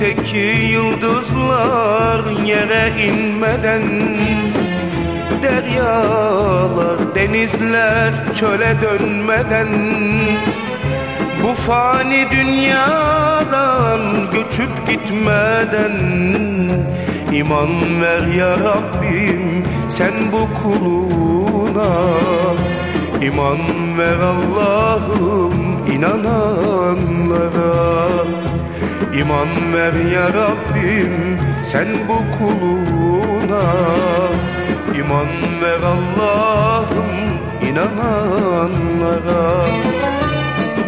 Gökteki yıldızlar yere inmeden Deryalar, denizler çöle dönmeden Bu fani dünyadan göçüp gitmeden İman ver ya Rabbim sen bu kuluna İman ver Allah'ım inananlara İman ver ya Rabbim sen bu kuluna. İman ver Allah'ım inananlara.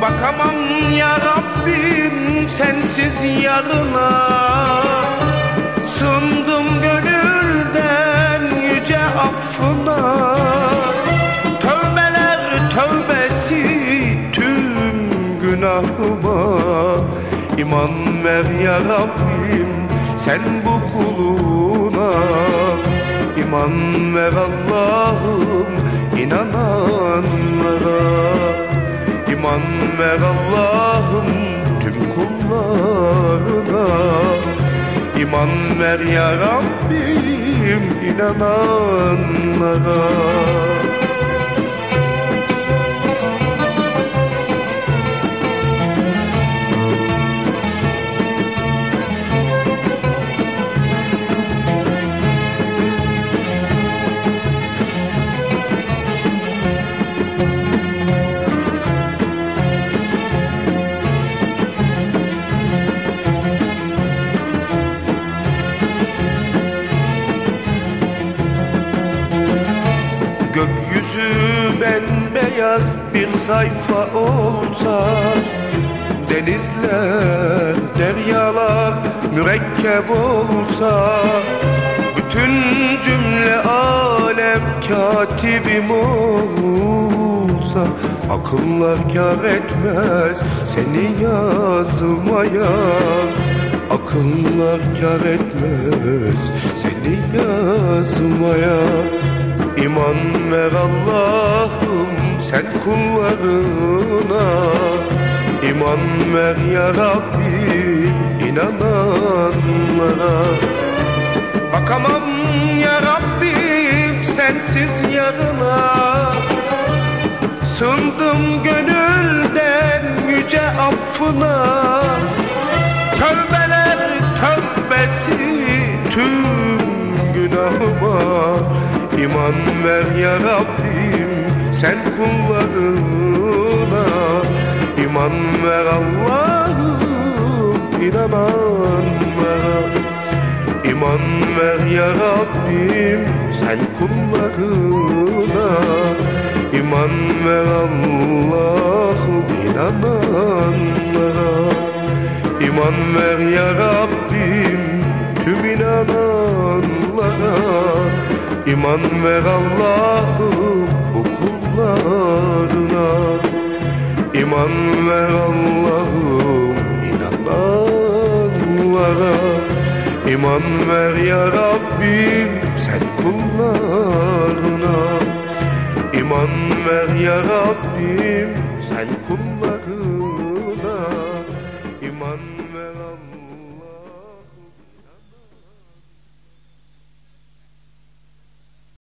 Bakamam ya Rabbim sensiz yarına. Sındım gönülden yüce affına. Tövbeler tövbesi tüm günahıma İman ver ya Rabbim sen bu kuluna. İman ver Allah'ım inananlara. İman ver Allah'ım tüm kullarına. İman ver ya Rabbim inananlara Gökyüzü bembeyaz bir sayfa olsa Denizler, deryalar mürekkep olsa Bütün cümle alem katibim olsa Akıllar kâr etmez seni yazmaya. Akıllar kâr etmez seni yazmaya kullarına İman ver ya Rabbi inananlara. Bakamam ya Rabbim sensiz yarına. Sındım gönülden yüce affına. Tövbeler tövbesi tüm günahıma. İman ver ya Rabbim sen kullarına İman ver Allah'ım inananlara İman ver ya Rabbim sen kullarına İman ver Allah'ım inananlara İman ver ya Rabbim tüm inananlara İman ver Allah'ım kullarına İman ver Allah'ım inananlara İman ver ya Rabbim sen kullarına İman ver ya Rabbim sen kullarına